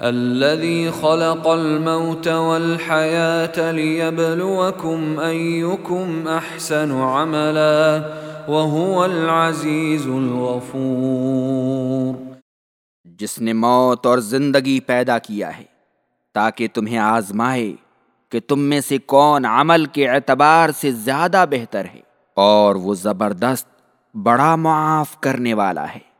الذي خلق الموت والحياة ليبلوكم أيكم أحسن عملا وهو العزيز الغفور جس نے موت اور زندگی پیدا کیا ہے، تاکہ تمہیں آزمائے کہ تم میں سے کون عمل کے اعتبار سے زیادہ بہتر ہے اور وہ زبردست بڑا معاف کرنے والا ہے۔